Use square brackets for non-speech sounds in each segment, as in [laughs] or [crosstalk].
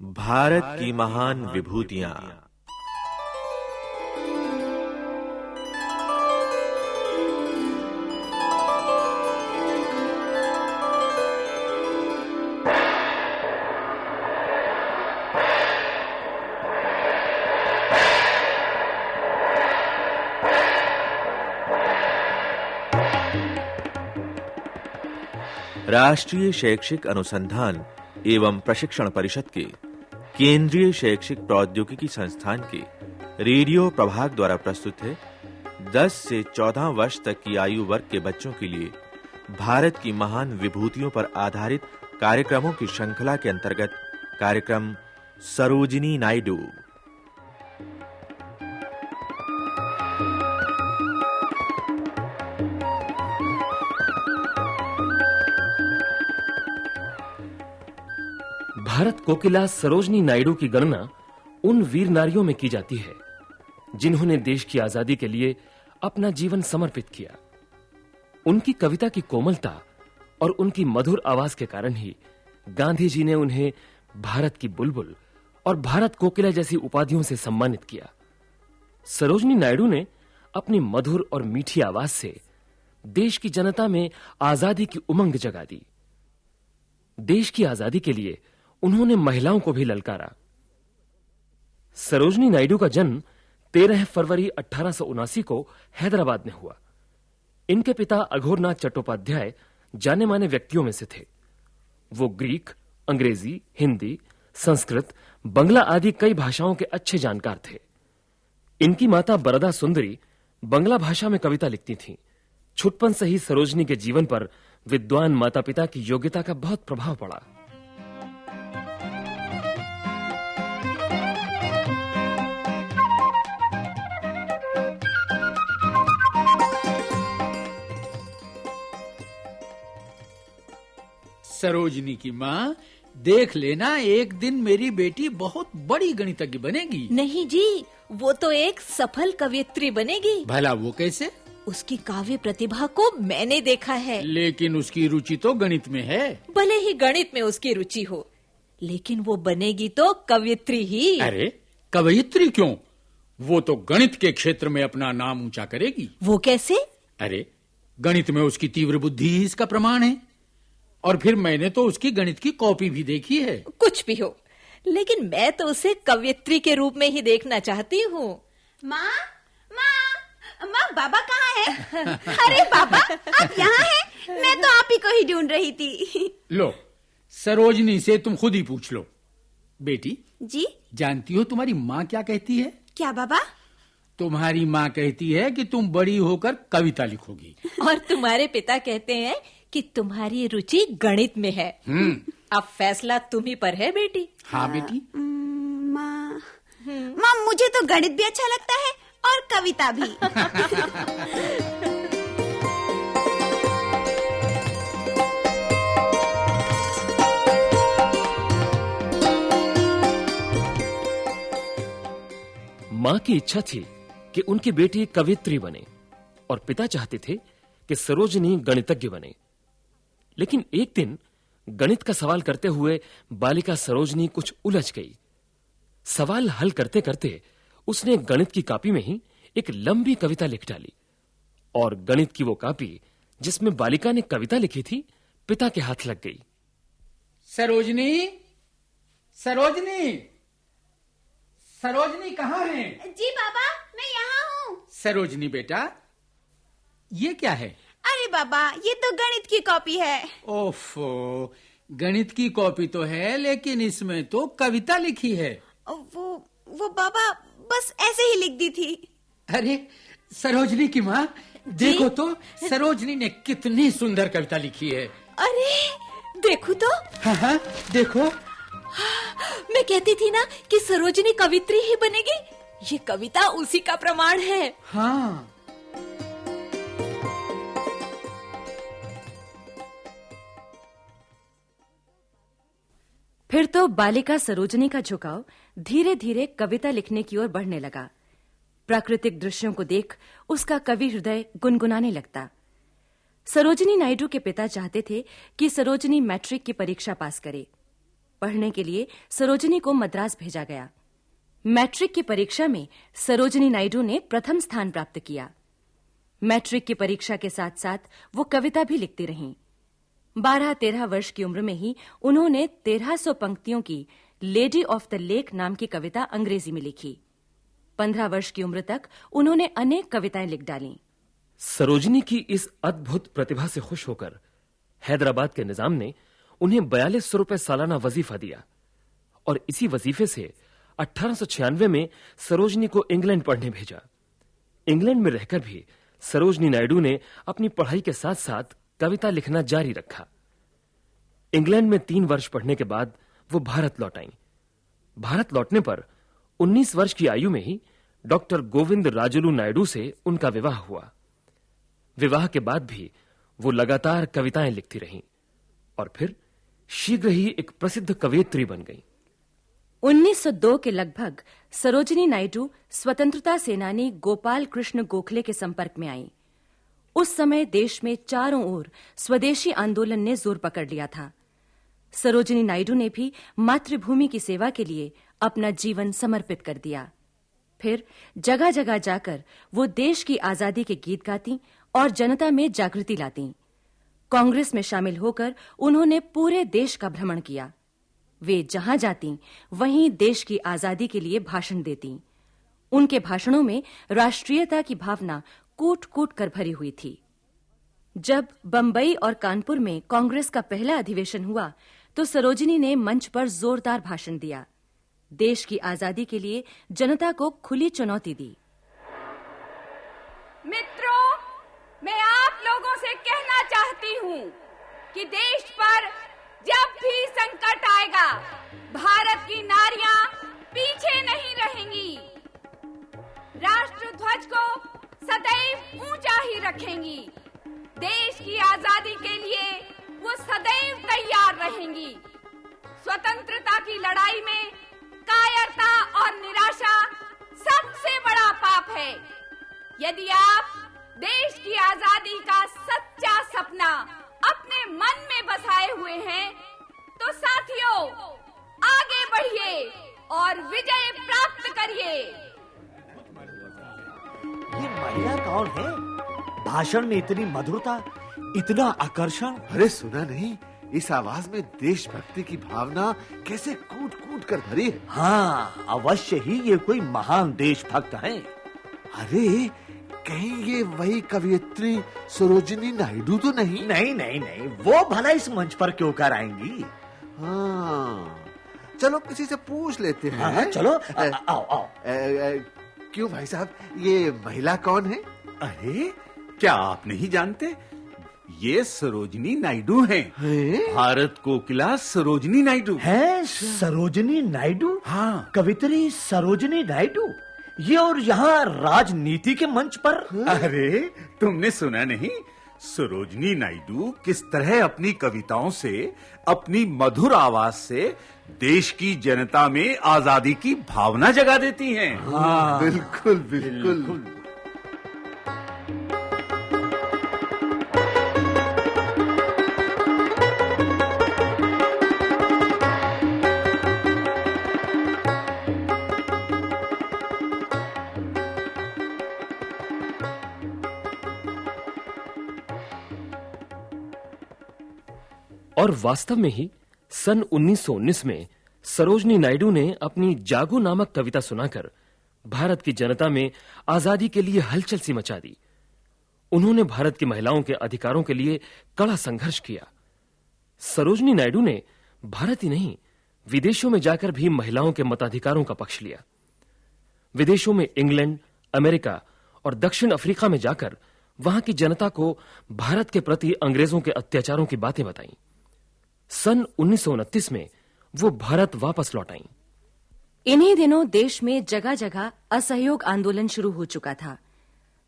भारत की महान विभूतियाँ। राष्ट्रीय शैक्षिक अनुसंधान एवं प्रशिक्षण परिषद के, केंद्रीय शैक्षिक प्रौद्योगिकी संस्थान के, रेडियो प्रभाग द्वारा प्रस्तुत है। 10 से 14 वर्ष तक की आयु वर्ग के बच्चों के लिए, भारत की महान विभूतियों पर आधारित कार्यक्रमों की श्रृंखला के अंतर्गत, कार्यक्रम सरोजिनी नायडू। भारत कोकिला सरोजनी नायडू की गणना उन वीर नारियों में की जाती है, जिन्होंने देश की आज़ादी के लिए अपना जीवन समर्पित किया। उनकी कविता की कोमलता और उनकी मधुर आवाज़ के कारण ही गांधी जी ने उन्हें भारत की बुलबुल और भारत कोकिला जैसी उपाधियों से सम्मानित किया। सरोजनी नायडू ने अपनी मधुर और मीठी आवाज़ से देश की जनता में आज़ादी की उमंग जगा दी। देश की आज़ादी के लिए उन्होंने महिलाओं को भी ललकारा। सरोजनी नायडू का जन्म 13 फरवरी अठारह को हैदराबाद में हुआ। इनके पिता अघोरनाथ चट्टोपाध्याय जाने माने व्यक्तियों में से थे। वो ग्रीक, अंग्रेज़ी, हिंदी, संस्कृत, बंगला आदि कई भाषाओं के अच्छे जानकार थे। इनकी माता बरदा सुंदरी बंगला भाषा में कविता लिखती थीं। छुटपन से ही सरोजनी के जीवन पर विद्वान माता-पिता की योग्यता का बहुत प्रभाव पड़ा। सरोजनी की माँ देख लेना एक दिन मेरी बेटी बहुत बड़ी गणितज्ञ बनेगी। नहीं जी वो तो एक सफल कवियत्री बनेगी। भला वो कैसे? उसकी काव्य प्रतिभा को मैंने देखा है। लेकिन उसकी रुचि तो गणित में है। भले ही गणित में उसकी रुचि हो लेकिन वो बनेगी तो कवियत्री ही। अरे कवयित्री क्यों? वो तो गणित के क्षेत्र में अपना नाम ऊँचा करेगी। वो कैसे? अरे गणित में उसकी तीव्र बुद्धि ही इसका प्रमाण है। और फिर मैंने तो उसकी गणित की कॉपी भी देखी है। कुछ भी हो लेकिन मैं तो उसे कवियत्री के रूप में ही देखना चाहती हूँ। माँ माँ माँ बाबा कहाँ है? [laughs] अरे बाबा आप यहाँ हैं? मैं तो आप ही को ही ढूंढ रही थी। लो सरोजनी से तुम खुद ही पूछ लो। बेटी जी? जानती हो तुम्हारी माँ क्या कहती है? क्या बाबा? तुम्हारी माँ कहती है कि तुम बड़ी होकर कविता लिखोगी। और तुम्हारे पिता कहते हैं कि तुम्हारी रुचि गणित में है। हम्म। अब फैसला तुम ही पर है बेटी। हाँ बेटी। हम्म, माँ। माँ मुझे तो गणित भी अच्छा लगता है और कविता भी। माँ की इच्छा थी कि उनकी बेटी कवित्री बने और पिता चाहते थे कि सरोजनी गणितज्ञ बने। लेकिन एक दिन गणित का सवाल करते हुए बालिका सरोजनी कुछ उलझ गई। सवाल हल करते करते उसने गणित की कॉपी में ही एक लंबी कविता लिख डाली। और गणित की वो कॉपी जिसमें बालिका ने कविता लिखी थी पिता के हाथ लग गई। सरोजनी? सरोजनी? सरोजनी कहाँ है? जी बाबा मैं यहाँ हूँ। सरोजनी बेटा ये क्या है? अरे बाबा ये तो गणित की कॉपी है। ओफो गणित की कॉपी तो है लेकिन इसमें तो कविता लिखी है। वो वो बाबा बस ऐसे ही लिख दी थी। अरे सरोजनी की माँ देखो तो सरोजनी ने कितनी सुंदर कविता लिखी है। अरे देखो तो। हाँ हाँ देखो। मैं कहती थी ना कि सरोजनी कवित्री ही बनेगी। ये कविता उसी का प्रमाण है। हाँ फिर तो बालिका सरोजनी का झुकाव धीरे-धीरे कविता लिखने की ओर बढ़ने लगा। प्राकृतिक दृश्यों को देख उसका कवि हृदय गुनगुनाने लगता। सरोजनी नायडू के पिता चाहते थे कि सरोजनी मैट्रिक की परीक्षा पास करे। पढ़ने के लिए सरोजनी को मद्रास भेजा गया। मैट्रिक की परीक्षा में सरोजनी नायडू ने प्रथम स्थान प्राप्त किया। मैट्रिक की परीक्षा के साथ-साथ वो कविता भी लिखती रहीं। 12-13 वर्ष की उम्र में ही उन्होंने 1300 पंक्तियों की लेडी ऑफ़ द लेक नाम की कविता अंग्रेज़ी में लिखी। 15 वर्ष की उम्र तक उन्होंने अनेक कविताएँ लिख डाली। सरोजनी की इस अद्भुत प्रतिभा से खुश होकर हैदराबाद के निज़ाम ने उन्हें बयालीस सौ रुपए सालाना वजीफा दिया और इसी वजीफे से 1896 में सरोजनी को इंग्लैंड पढ़ने भेजा। इंग्लैंड में रहकर भी सरोजनी नायडू ने अपनी पढ़ाई के साथ-साथ कविता लिखना जारी रखा। इंग्लैंड में तीन वर्ष पढ़ने के बाद वो भारत लौट आई। भारत लौटने पर 19 वर्ष की आयु में ही डॉक्टर गोविंद राजुलू नायडू से उनका विवाह हुआ। विवाह के बाद भी वो लगातार कविताएँ लिखती रहीं और फिर शीघ्र ही एक प्रसिद्ध कवयित्री बन गईं। 1902 के लगभग सरोजनी नायडू स्वतंत्रता सेनानी गोपाल कृष्ण गोखले के संपर्क में आईं। उस समय देश में चारों ओर स्वदेशी आंदोलन ने ज़ोर पकड़ लिया था। सरोजिनी नायडू ने भी मातृभूमि की सेवा के लिए अपना जीवन समर्पित कर दिया। फिर जगह-जगह जाकर वो देश की आज़ादी के गीत गाती और जनता में जागृति लाती। कांग्रेस में शामिल होकर उन्होंने पूरे देश का भ्रमण किया। वे जहाँ जाती, वहीं देश की आज़ादी के लिए भाषण देती। उनके भाषणों में राष्ट्रीयता की भावना कूट-कूट कर भरी हुई थी। जब बंबई और कानपुर में कांग्रेस का पहला अधिवेशन हुआ तो सरोजिनी ने मंच पर जोरदार भाषण दिया। देश की आज़ादी के लिए जनता को खुली चुनौती दी। मित्रों, मैं आप लोगों से कहना चाहती हूँ कि देश पर जब भी संकट आएगा, भारत की नारियाँ पीछे नहीं रहेंगी। राष्ट्र ध्वज को सदैव ऊँचा ही रखेंगी। देश की आज़ादी के लिए वो सदैव तैयार रहेंगी। स्वतंत्रता की लड़ाई में कायरता और निराशा सबसे बड़ा पाप है। यदि आप देश की आज़ादी का सच्चा सपना अपने मन में बसाए हुए हैं तो साथियों, आगे बढ़िए और विजय प्राप्त करिए। महिला कौन है? भाषण में इतनी मधुरता इतना आकर्षण। अरे सुना नहीं इस आवाज़ में देशभक्ति की भावना कैसे कूट कूट कर भरी है? हाँ अवश्य ही ये कोई महान देशभक्त है। अरे कहीं ये वही कवियत्री सरोजिनी नायडू तो नहीं? नहीं नहीं नहीं वो भला इस मंच पर क्यों कर आएँगी हाँ चलो किसी से पूछ लेते हैं। हाँ, चलो आ, ए, आओ आओ। क्यों भाई साहब? ये महिला कौन है? अरे क्या आप नहीं जानते? ये सरोजनी नायडू हैं। भारत कोकिला सरोजनी नायडू। है सरोजनी नायडू? हाँ। कवित्री सरोजनी नायडू? ये और यहाँ राजनीति के मंच पर? अरे तुमने सुना नहीं? सरोजनी नायडू किस तरह अपनी कविताओं से अपनी मधुर आवाज़ से देश की जनता में आज़ादी की भावना जगा देती हैं? हाँ, बिल्कुल बिल्कुल, बिल्कुल। और वास्तव में ही, सन 1919 में, सरोजनी नायडू ने अपनी जागो नामक कविता सुनाकर, भारत की जनता में आज़ादी के लिए हलचल सी मचा दी। उन्होंने भारत की महिलाओं के अधिकारों के लिए कड़ा संघर्ष किया। सरोजनी नायडू ने भारत ही नहीं, विदेशों में जाकर भी महिलाओं के मताधिकारों का पक्ष लिया। विदेशों में इंग्लैंड, अमेरिका और दक्षिण अफ्रीका में जाकर, वहाँ की जनता को भारत के प्रति अंग्रेज़ों के अत्याचारों की बातें बताईं। सन 1929 में वो भारत वापस लौट आईं। इन्हीं दिनों देश में जगह-जगह असहयोग आंदोलन शुरू हो चुका था।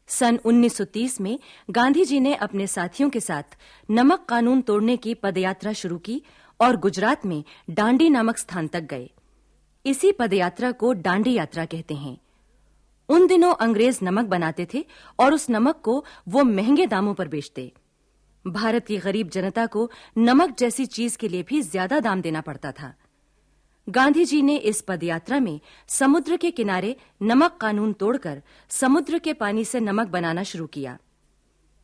सन 1930 में गांधी जी ने अपने साथियों के साथ नमक कानून तोड़ने की पदयात्रा शुरू की और गुजरात में डांडी नामक स्थान तक गए। इसी पदयात्रा को डांडी यात्रा कहते हैं। उन दिनों अंग्रेज़ नमक बनाते थे और उस नमक को वो महँगे दामों पर बेचते। भारत की गरीब जनता को नमक जैसी चीज़ के लिए भी ज़्यादा दाम देना पड़ता था। गांधी जी ने इस पदयात्रा में समुद्र के किनारे नमक कानून तोड़कर समुद्र के पानी से नमक बनाना शुरू किया।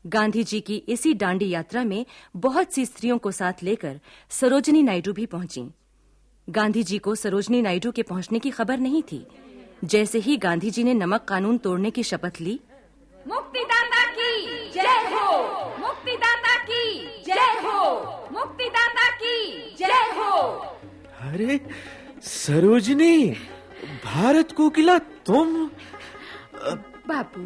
गांधी जी की इसी डांडी यात्रा में बहुत सी स्त्रियों को साथ लेकर सरोजनी नायडू भी पहुँची। गांधी जी को सरोजनी नायडू के पहुँचने की खबर नहीं थी। जैसे ही गांधी जी ने नमक कानून तोड़ने की शपथ ली मुक्तिदाता की जय हो मुक्तिदाता की जय हो मुक्तिदाता की जय हो अरे सरोजनी भारत कोकिला तुम। बापू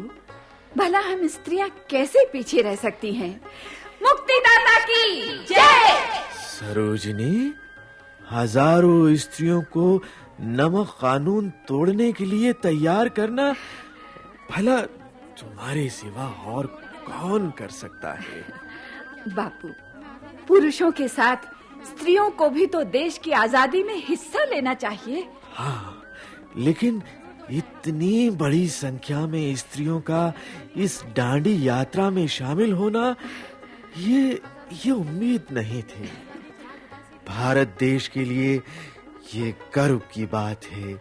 भला हम स्त्रियाँ कैसे पीछे रह सकती हैं? मुक्तिदाता की जय! सरोजनी हज़ारों स्त्रियों को नमक कानून तोड़ने के लिए तैयार करना भला तुम्हारे सिवा और कौन कर सकता है? बापू पुरुषों के साथ स्त्रियों को भी तो देश की आज़ादी में हिस्सा लेना चाहिए। हाँ लेकिन इतनी बड़ी संख्या में स्त्रियों का इस डांडी यात्रा में शामिल होना ये ये उम्मीद नहीं थी। भारत देश के लिए ये गर्व की बात है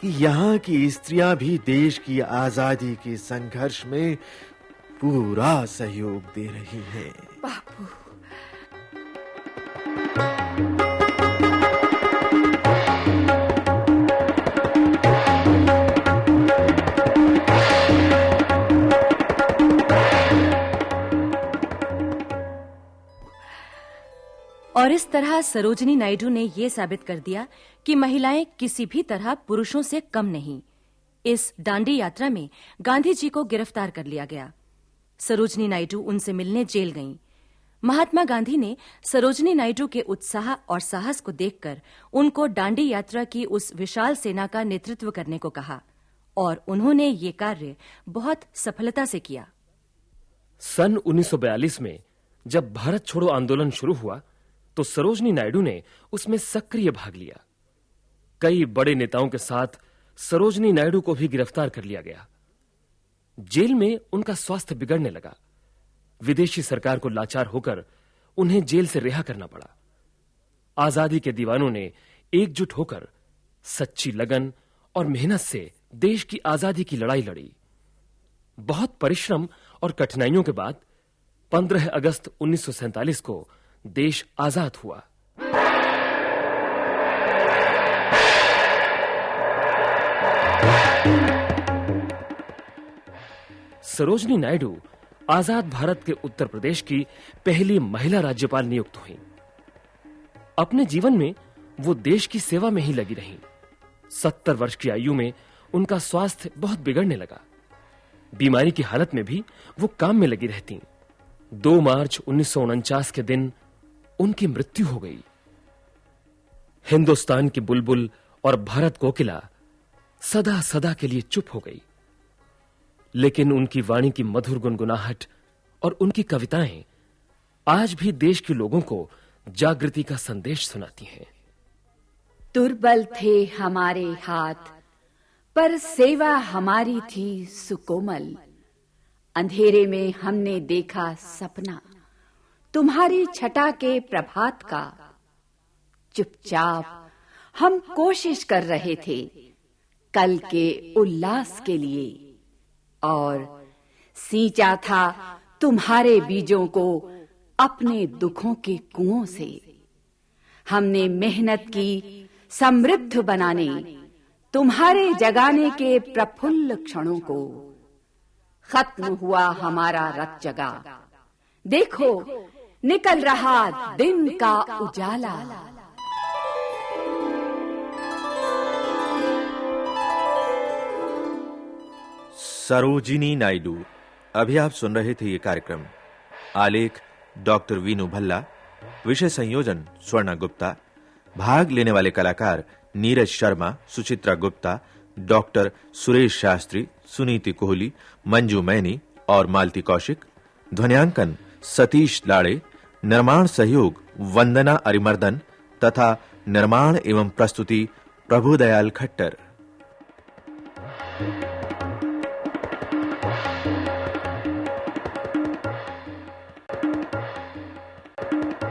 कि यहाँ की स्त्रियाँ भी देश की आज़ादी के संघर्ष में पूरा सहयोग दे रही हैं। बापू और इस तरह सरोजनी नायडू ने यह साबित कर दिया कि महिलाएँ किसी भी तरह पुरुषों से कम नहीं। इस डांडी यात्रा में गांधी जी को गिरफ़्तार कर लिया गया। सरोजनी नायडू उनसे मिलने जेल गईं। महात्मा गांधी ने सरोजनी नायडू के उत्साह और साहस को देखकर उनको डांडी यात्रा की उस विशाल सेना का नेतृत्व करने को कहा और उन्होंने ये कार्य बहुत सफलता से किया। सन 1942 में जब भारत छोड़ो आंदोलन शुरू हुआ तो सरोजनी नायडू ने उसमें सक्रिय भाग लिया। कई बड़े नेताओं के साथ सरोजनी नायडू को भी गिरफ़्तार कर लिया गया। जेल में उनका स्वास्थ्य बिगड़ने लगा। विदेशी सरकार को लाचार होकर उन्हें जेल से रिहा करना पड़ा। आज़ादी के दीवानों ने एकजुट होकर सच्ची लगन और मेहनत से देश की आज़ादी की लड़ाई लड़ी। बहुत परिश्रम और कठिनाइयों के बाद 15 अगस्त 1947 को देश आज़ाद हुआ। सरोजनी नायडू आज़ाद भारत के उत्तर प्रदेश की पहली महिला राज्यपाल नियुक्त हुई। अपने जीवन में वो देश की सेवा में ही लगी रहीं। सत्तर वर्ष की आयु में उनका स्वास्थ्य बहुत बिगड़ने लगा। बीमारी की हालत में भी वो काम में लगी रहती। दो मार्च उन्नीस सौ उनचास के दिन उनकी मृत्यु हो गई। हिंदुस्तान की बुलबुल और भारत कोकिला सदा सदा के लिए चुप हो गई। लेकिन उनकी वाणी की मधुर गुनगुनाहट और उनकी कविताएँ आज भी देश के लोगों को जागृति का संदेश सुनाती हैं। दुर्बल थे हमारे हाथ, पर सेवा हमारी थी सुकोमल। अंधेरे में हमने देखा सपना। तुम्हारी छटा के प्रभात का। चुपचाप हम कोशिश कर रहे थे कल के उल्लास के लिए। और सींचा था तुम्हारे बीजों को अपने दुखों के कुओं से। हमने मेहनत की, समृद्ध बनाने, तुम्हारे जगाने के प्रफुल्ल क्षणों को। खत्म हुआ हमारा रत जगा देखो निकल रहा दिन का उजाला। सरोजिनी नायडू, अभी आप सुन रहे थे ये कार्यक्रम। आलेख, डॉक्टर वीनू भल्ला, विषय संयोजन, स्वर्णा गुप्ता, भाग लेने वाले कलाकार नीरज शर्मा, सुचित्रा गुप्ता, डॉक्टर सुरेश शास्त्री, सुनीति कोहली, मंजू मैनी और मालती कौशिक, ध्वनियांकन सतीश लाड़े निर्माण सहयोग वंदना अरिमर्दन तथा निर्माण एवं प्रस्तुति प्रभुदयाल खट्टर।